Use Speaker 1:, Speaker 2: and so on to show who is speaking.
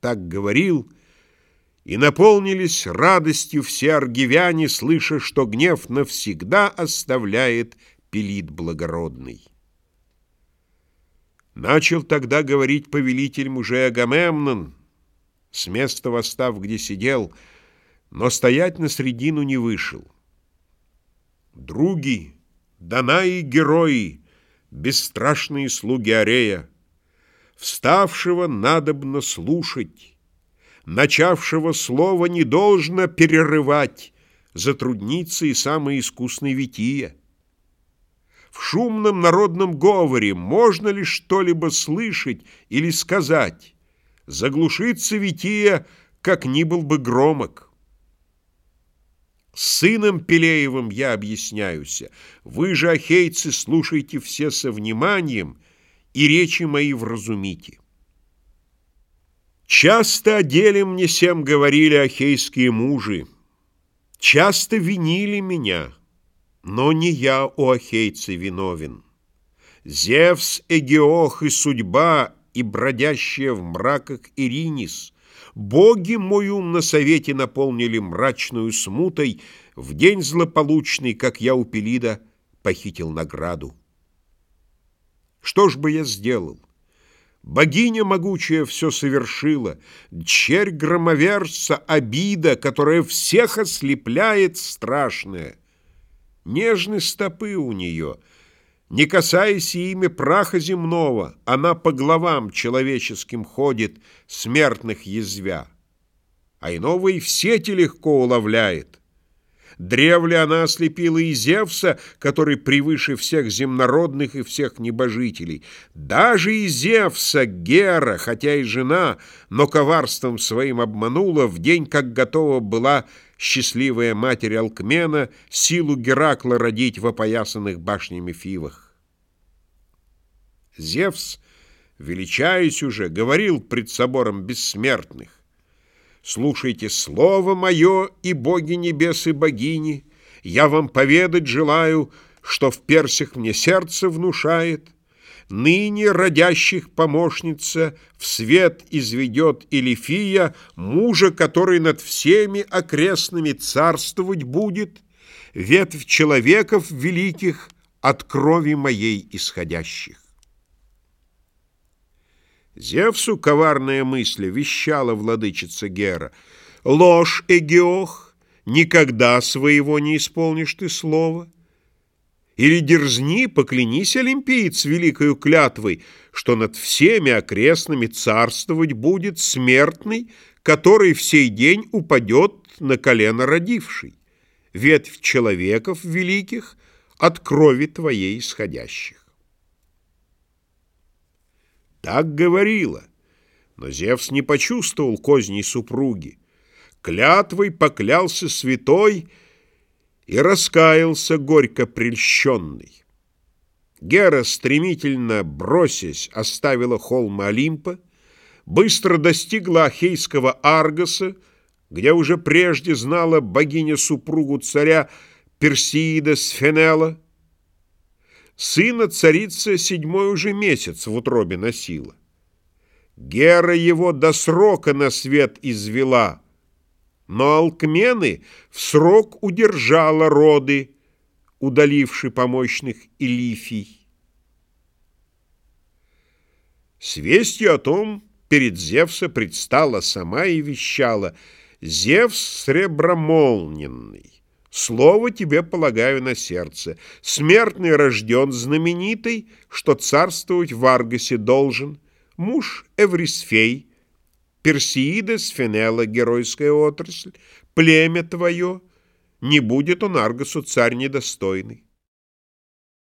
Speaker 1: Так говорил, и наполнились радостью все аргивяне, слыша, что гнев навсегда оставляет Пелит благородный. Начал тогда говорить повелитель мужей Агамемнон, с места восстав, где сидел, но стоять на средину не вышел. Други, Данаи герои, бесстрашные слуги Арея, Вставшего надобно слушать, Начавшего слова не должно перерывать, Затруднится и самый искусный Вития. В шумном народном говоре можно ли что-либо слышать или сказать? Заглушится Вития, как ни был бы громок. С сыном Пелеевым я объясняюсь. Вы же, ахейцы, слушайте все со вниманием и речи мои вразумите. Часто о деле мне всем говорили ахейские мужи, часто винили меня, но не я, у ахейцы, виновен. Зевс, Эгеох и судьба, и бродящая в мраках Иринис — Боги мой ум на совете наполнили мрачную смутой В день злополучный, как я у Пелида похитил награду. Что ж бы я сделал? Богиня могучая все совершила, Черь громоверца обида, Которая всех ослепляет страшная. Нежны стопы у нее — не касаясь ими праха земного, она по главам человеческим ходит, смертных язвя. А иного и в сети легко уловляет. Древле она ослепила и Зевса, который превыше всех земнородных и всех небожителей. Даже и Зевса, Гера, хотя и жена, но коварством своим обманула в день, как готова была счастливая матерь Алкмена силу Геракла родить в опоясанных башнями Фивах. Зевс, величаясь уже, говорил пред собором бессмертных, «Слушайте слово мое, и боги небес и богини, я вам поведать желаю, что в персях мне сердце внушает, ныне родящих помощница в свет изведет Илифия, мужа, который над всеми окрестными царствовать будет, ветвь человеков великих от крови моей исходящих. Зевсу коварная мысль вещала владычица Гера. Ложь, Эгеох, никогда своего не исполнишь ты слова. Или дерзни, поклянись, олимпиец, великою клятвой, что над всеми окрестными царствовать будет смертный, который в сей день упадет на колено родивший, ветвь человеков великих от крови твоей исходящих. Так говорила, но Зевс не почувствовал козней супруги. Клятвой поклялся святой — и раскаялся горько прельщенный. Гера, стремительно бросясь, оставила холм Олимпа, быстро достигла Ахейского Аргоса, где уже прежде знала богиня-супругу царя Персиида Сфенела. Сына царица седьмой уже месяц в утробе носила. Гера его до срока на свет извела — но Алкмены в срок удержала роды, удаливши помощных Илифий. С вестью о том перед Зевса предстала сама и вещала «Зевс сребромолненный, слово тебе полагаю на сердце, смертный рожден знаменитый, что царствовать в Аргосе должен, муж Эврисфей, Персеида, Сфенела, геройская отрасль, племя твое, не будет он Аргосу царь недостойный.